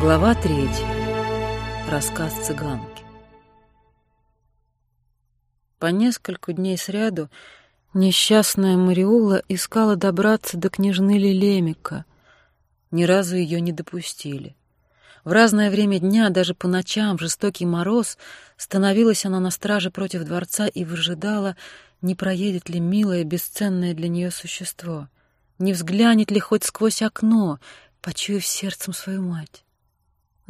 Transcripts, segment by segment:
Глава третья. Рассказ цыганки. По нескольку дней сряду несчастная Мариула искала добраться до княжны Лелемика. Ни разу ее не допустили. В разное время дня, даже по ночам, в жестокий мороз, становилась она на страже против дворца и выжидала, не проедет ли милое, бесценное для нее существо, не взглянет ли хоть сквозь окно, почуяв сердцем свою мать.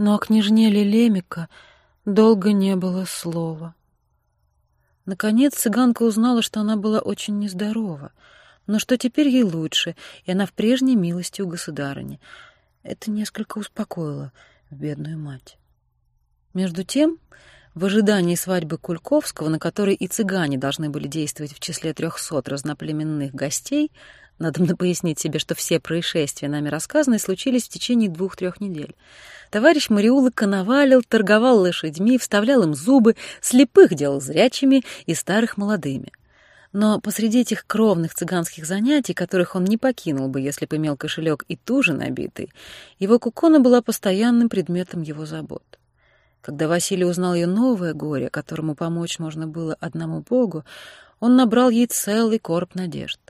Но о княжне Лелемика долго не было слова. Наконец цыганка узнала, что она была очень нездорова, но что теперь ей лучше, и она в прежней милости у государыни. Это несколько успокоило бедную мать. Между тем, в ожидании свадьбы Кульковского, на которой и цыгане должны были действовать в числе трехсот разноплеменных гостей, надо пояснить себе, что все происшествия, нами рассказанные, случились в течение двух-трех недель. Товарищ Мариула коновалил, торговал лошадьми, вставлял им зубы, слепых делал зрячими и старых молодыми. Но посреди этих кровных цыганских занятий, которых он не покинул бы, если бы имел кошелек и туже набитый, его кукона была постоянным предметом его забот. Когда Василий узнал ее новое горе, которому помочь можно было одному Богу, он набрал ей целый короб надежд.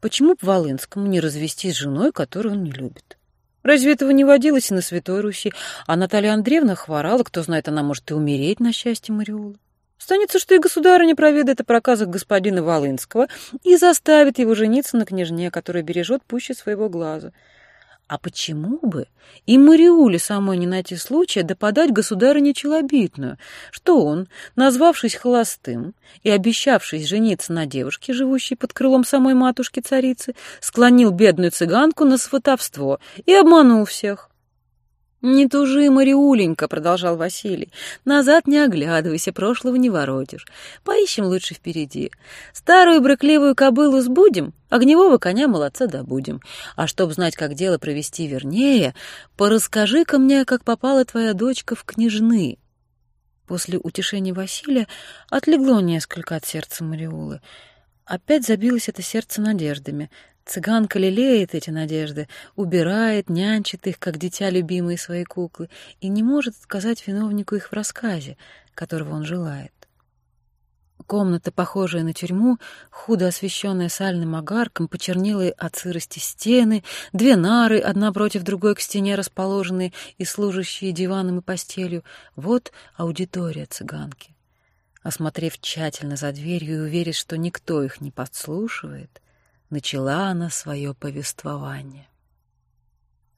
Почему б Волынскому не развестись с женой, которую он не любит? Разве этого не водилось и на Святой Руси? А Наталья Андреевна хворала, кто знает, она может и умереть на счастье Мариулы. Станется, что и государыня проведает о проказах господина Волынского и заставит его жениться на княжне, которая бережет пуще своего глаза. А почему бы и Мариуле самой не найти случая доподать государыне челобитную, что он, назвавшись холостым и обещавшись жениться на девушке, живущей под крылом самой матушки-царицы, склонил бедную цыганку на сватовство и обманул всех? «Не тужи, Мариуленька», — продолжал Василий. «Назад не оглядывайся, прошлого не воротишь. Поищем лучше впереди. Старую брыкливую кобылу сбудем, огневого коня молодца добудем. А чтоб знать, как дело провести вернее, порасскажи-ка мне, как попала твоя дочка в княжны». После утешения Василия отлегло несколько от сердца Мариулы. Опять забилось это сердце надеждами. Цыганка лелеет эти надежды, убирает, нянчит их, как дитя любимые свои куклы, и не может сказать виновнику их в рассказе, которого он желает. Комната, похожая на тюрьму, худо освещенная сальным огарком, почернелые от сырости стены, две нары, одна против другой к стене расположенные и служащие диваном и постелью. Вот аудитория цыганки. Осмотрев тщательно за дверью и уверясь, что никто их не подслушивает, начала она свое повествование.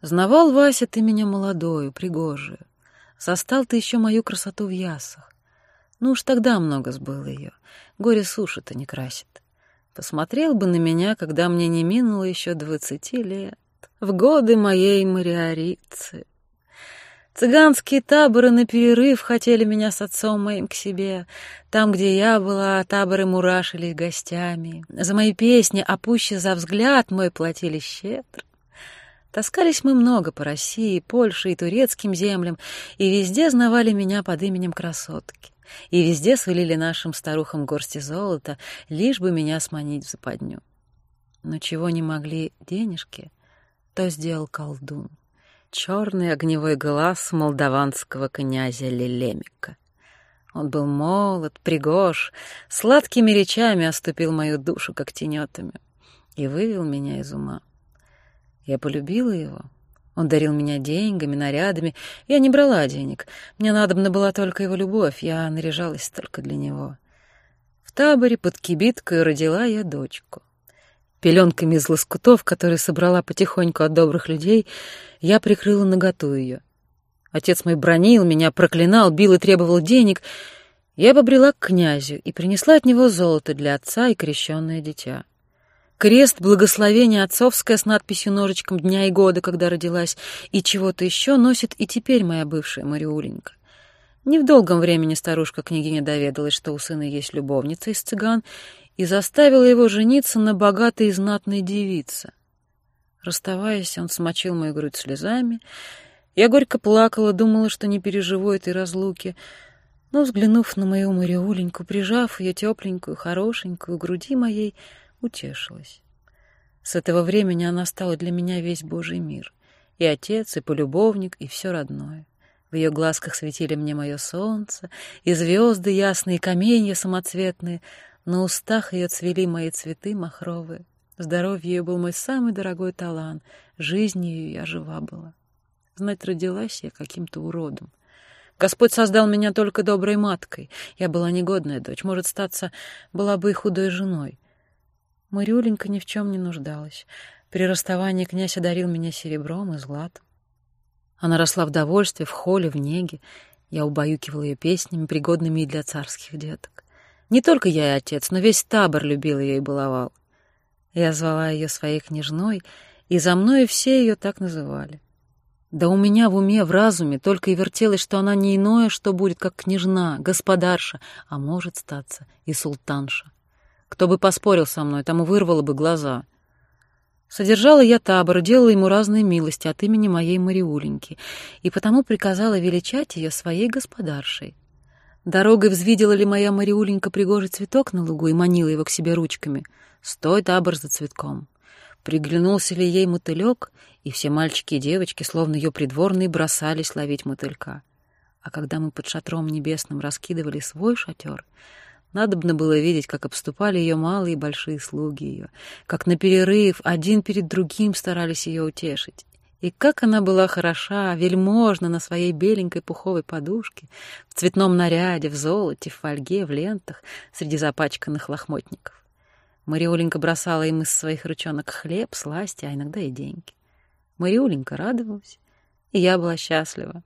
Знавал, Вася, ты меня молодою, пригожую. Застал ты еще мою красоту в ясах. Ну уж тогда много сбыло ее. Горе суши-то не красит. Посмотрел бы на меня, когда мне не минуло еще двадцати лет, в годы моей мариорицы. Цыганские таборы на перерыв хотели меня с отцом моим к себе. Там, где я была, таборы мурашились гостями. За мои песни, а пуще за взгляд мой платили щедро. Таскались мы много по России, Польше и турецким землям, и везде знавали меня под именем красотки. И везде свалили нашим старухам горсти золота, лишь бы меня сманить в западню. Но чего не могли денежки, то сделал колдун черный огневой глаз молдаванского князя Лелемика. Он был молод, пригож, сладкими речами оступил мою душу, как тенетами, и вывел меня из ума. Я полюбила его. Он дарил меня деньгами, нарядами. Я не брала денег. Мне надобна была только его любовь. Я наряжалась только для него. В таборе под кибиткой родила я дочку. Пеленками из лоскутов, которые собрала потихоньку от добрых людей, я прикрыла наготу ее. Отец мой бронил меня, проклинал, бил и требовал денег. Я побрела к князю и принесла от него золото для отца и крещенное дитя. Крест благословения отцовское с надписью ножичком дня и года, когда родилась, и чего-то еще носит и теперь моя бывшая Мариуленька. Не в долгом времени старушка-княгиня доведалась, что у сына есть любовница из цыган, и заставила его жениться на богатой и знатной девице. Расставаясь, он смочил мою грудь слезами. Я горько плакала, думала, что не переживу этой разлуки. Но, взглянув на мою Мариуленьку, прижав ее тепленькую, хорошенькую груди моей, утешилась. С этого времени она стала для меня весь Божий мир. и отец, и полюбовник, и все родное. В ее глазках светили мне мое солнце, и звезды ясные, и каменья самоцветные. На устах ее цвели мои цветы махровые. Здоровье ее был мой самый дорогой талант. Жизнью я жива была. Знать, родилась я каким-то уродом. Господь создал меня только доброй маткой. Я была негодная дочь. Может, статься, была бы и худой женой. Марюленька ни в чем не нуждалась. При расставании князь одарил меня серебром и златом. Она росла в довольстве, в холе, в неге. Я убаюкивал ее песнями, пригодными и для царских деток. Не только я и отец, но весь табор любил ее и баловал. Я звала ее своей княжной, и за мной все ее так называли. Да у меня в уме, в разуме только и вертелось, что она не иное, что будет, как княжна, господарша, а может статься и султанша. Кто бы поспорил со мной, тому вырвало бы глаза. Содержала я табор, делала ему разные милости от имени моей Мариуленьки, и потому приказала величать ее своей господаршей. Дорогой взвидела ли моя Мариуленька пригожий цветок на лугу и манила его к себе ручками? Стой, табор, за цветком. Приглянулся ли ей мотылек, и все мальчики и девочки, словно ее придворные, бросались ловить мотылька. А когда мы под шатром небесным раскидывали свой шатер, Надобно было видеть, как обступали ее малые и большие слуги ее, как на перерыв один перед другим старались ее утешить. И как она была хороша, вельможна на своей беленькой пуховой подушке, в цветном наряде, в золоте, в фольге, в лентах, среди запачканных лохмотников. Мариоленька бросала им из своих ручонок хлеб, сласти, а иногда и деньги. Мариоленька радовалась, и я была счастлива.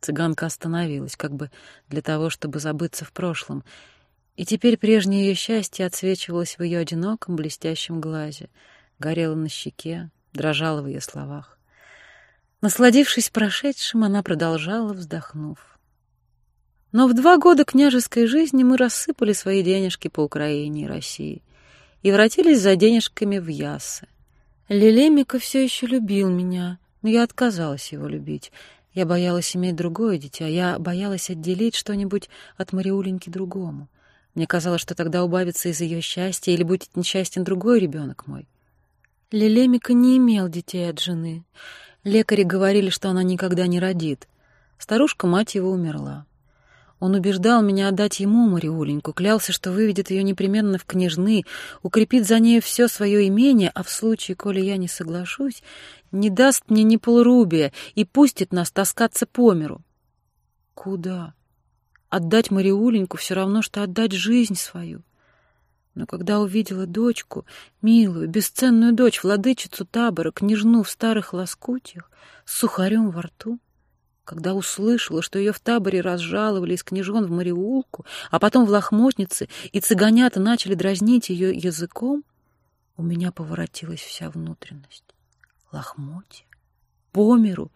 Цыганка остановилась, как бы для того, чтобы забыться в прошлом, и теперь прежнее ее счастье отсвечивалось в ее одиноком блестящем глазе, горело на щеке, дрожало в ее словах. Насладившись прошедшим, она продолжала, вздохнув. Но в два года княжеской жизни мы рассыпали свои денежки по Украине и России и вратились за денежками в Ясы. Лелемика все еще любил меня, но я отказалась его любить — я боялась иметь другое дитя, я боялась отделить что-нибудь от Мариуленьки другому. Мне казалось, что тогда убавится из ее счастья или будет несчастен другой ребенок мой. Лелемика не имел детей от жены. Лекари говорили, что она никогда не родит. Старушка-мать его умерла. Он убеждал меня отдать ему Мариуленьку, клялся, что выведет ее непременно в княжны, укрепит за нею все свое имение, а в случае, коли я не соглашусь, не даст мне ни полрубия и пустит нас таскаться по миру. Куда? Отдать Мариуленьку все равно, что отдать жизнь свою. Но когда увидела дочку, милую, бесценную дочь, владычицу табора, княжну в старых лоскутьях, с сухарем во рту, когда услышала, что ее в таборе разжаловали из княжон в Мариулку, а потом в лохмотнице, и цыганята начали дразнить ее языком, у меня поворотилась вся внутренность. Лохмотья, по миру,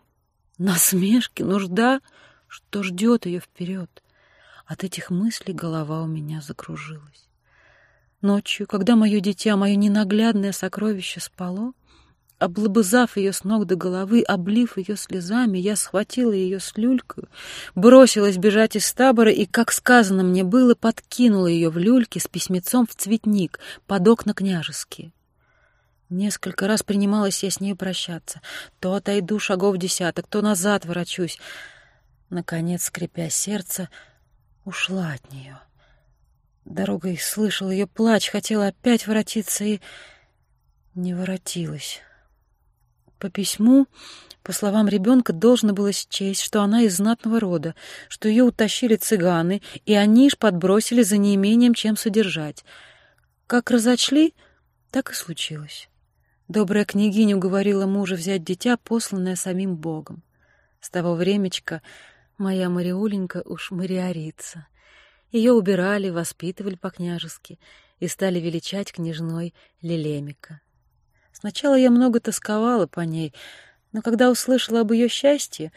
насмешки, нужда, что ждет ее вперед. От этих мыслей голова у меня закружилась. Ночью, когда мое дитя, мое ненаглядное сокровище спало, Облобызав ее с ног до головы, облив ее слезами, я схватила ее с люлькою, бросилась бежать из табора и, как сказано мне было, подкинула ее в люльке с письмецом в цветник под окна княжеские. Несколько раз принималась я с ней прощаться. То отойду шагов десяток, то назад ворочусь. Наконец, скрипя сердце, ушла от нее. Дорогой слышал ее плач, хотела опять воротиться и не воротилась. По письму, по словам ребенка, должно было счесть, что она из знатного рода, что ее утащили цыганы, и они ж подбросили за неимением чем содержать. Как разочли, так и случилось. Добрая княгиня уговорила мужа взять дитя, посланное самим Богом. С того времечка моя Мариуленька уж мариорица. Ее убирали, воспитывали по-княжески и стали величать княжной Лелемика. Сначала я много тосковала по ней, но когда услышала об ее счастье,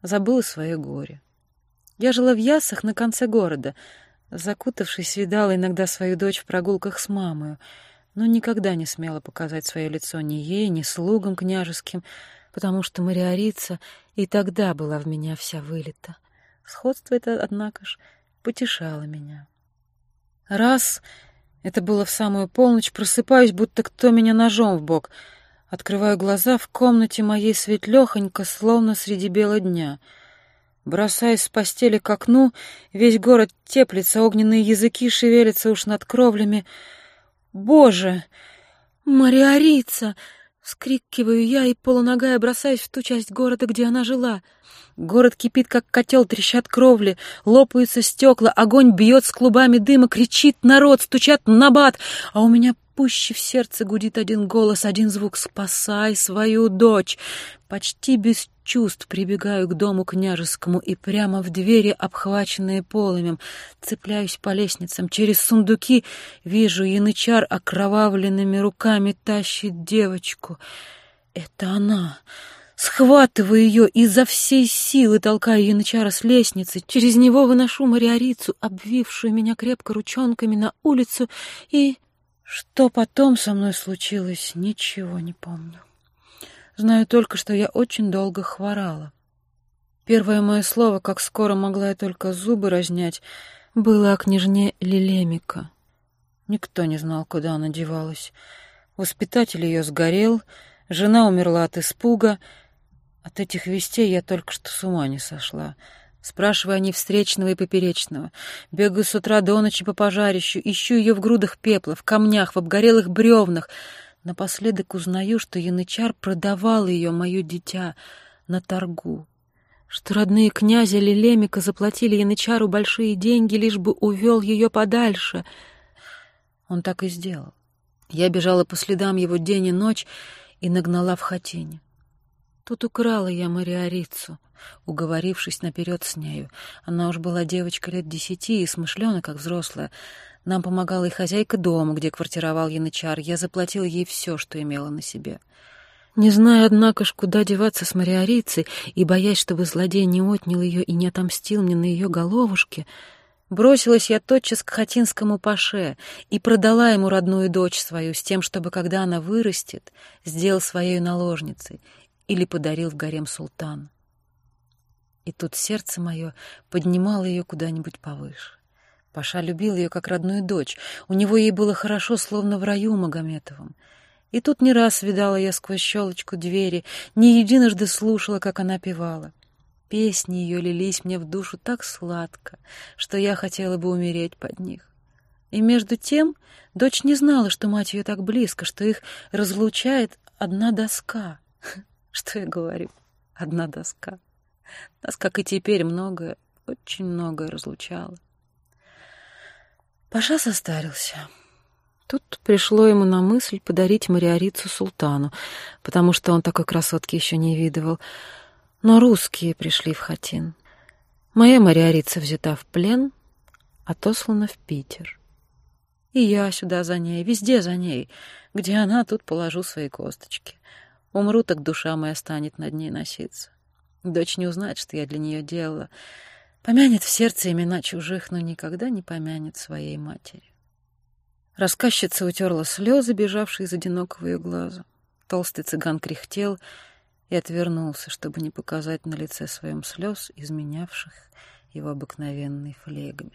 забыла свое горе. Я жила в Ясах на конце города, закутавшись, видала иногда свою дочь в прогулках с мамою, но никогда не смела показать свое лицо ни ей, ни слугам княжеским, потому что Мариорица и тогда была в меня вся вылита. Сходство это, однако ж, потешало меня. Раз это было в самую полночь, просыпаюсь, будто кто меня ножом в бок. Открываю глаза, в комнате моей светлёхонько, словно среди бела дня. Бросаюсь с постели к окну, весь город теплится, огненные языки шевелятся уж над кровлями. «Боже! Мариорица!» Вскрикиваю я и полуногая бросаюсь в ту часть города, где она жила. Город кипит, как котел, трещат кровли, лопаются стекла, огонь бьет с клубами дыма, кричит народ, стучат набат, а у меня пуще в сердце гудит один голос, один звук «Спасай свою дочь!» Почти без чувств прибегаю к дому княжескому и прямо в двери, обхваченные полымем, цепляюсь по лестницам. Через сундуки вижу, янычар окровавленными руками тащит девочку. Это она! Схватываю ее изо всей силы толкаю янычара с лестницы. Через него выношу Мариарицу, обвившую меня крепко ручонками на улицу, и... Что потом со мной случилось, ничего не помню. Знаю только, что я очень долго хворала. Первое мое слово, как скоро могла я только зубы разнять, было о княжне Лилемика. Никто не знал, куда она девалась. Воспитатель ее сгорел, жена умерла от испуга. От этих вестей я только что с ума не сошла. Спрашиваю они встречного и поперечного. Бегаю с утра до ночи по пожарищу, ищу ее в грудах пепла, в камнях, в обгорелых бревнах — Напоследок узнаю, что янычар продавал ее, мое дитя, на торгу, что родные князя Лилемика заплатили янычару большие деньги, лишь бы увел ее подальше. Он так и сделал. Я бежала по следам его день и ночь и нагнала в хатине. Тут украла я Мариарицу, уговорившись наперед с нею. Она уж была девочка лет десяти и смышлена, как взрослая. Нам помогала и хозяйка дома, где квартировал янычар. Я заплатила ей все, что имела на себе. Не зная, однако ж, куда деваться с Мариарицей, и боясь, чтобы злодей не отнял ее и не отомстил мне на ее головушке, бросилась я тотчас к хатинскому паше и продала ему родную дочь свою с тем, чтобы, когда она вырастет, сделал своей наложницей или подарил в гарем султан. И тут сердце мое поднимало ее куда-нибудь повыше. Паша любил ее как родную дочь. У него ей было хорошо, словно в раю Магометовом. И тут не раз видала я сквозь щелочку двери, не единожды слушала, как она певала. Песни ее лились мне в душу так сладко, что я хотела бы умереть под них. И между тем дочь не знала, что мать ее так близко, что их разлучает одна доска. Что я говорю? Одна доска. Нас, как и теперь, многое, очень многое разлучало. Паша состарился. Тут пришло ему на мысль подарить Мариарицу султану, потому что он такой красотки еще не видывал. Но русские пришли в Хатин. Моя Мариарица взята в плен, отослана в Питер. И я сюда за ней, везде за ней. Где она, тут положу свои косточки. Умру, так душа моя станет над ней носиться. Дочь не узнает, что я для нее делала. Помянет в сердце имена чужих, но никогда не помянет своей матери. Рассказчица утерла слезы, бежавшие из одинокого ее глаза. Толстый цыган кряхтел и отвернулся, чтобы не показать на лице своем слез, изменявших его обыкновенной флегами.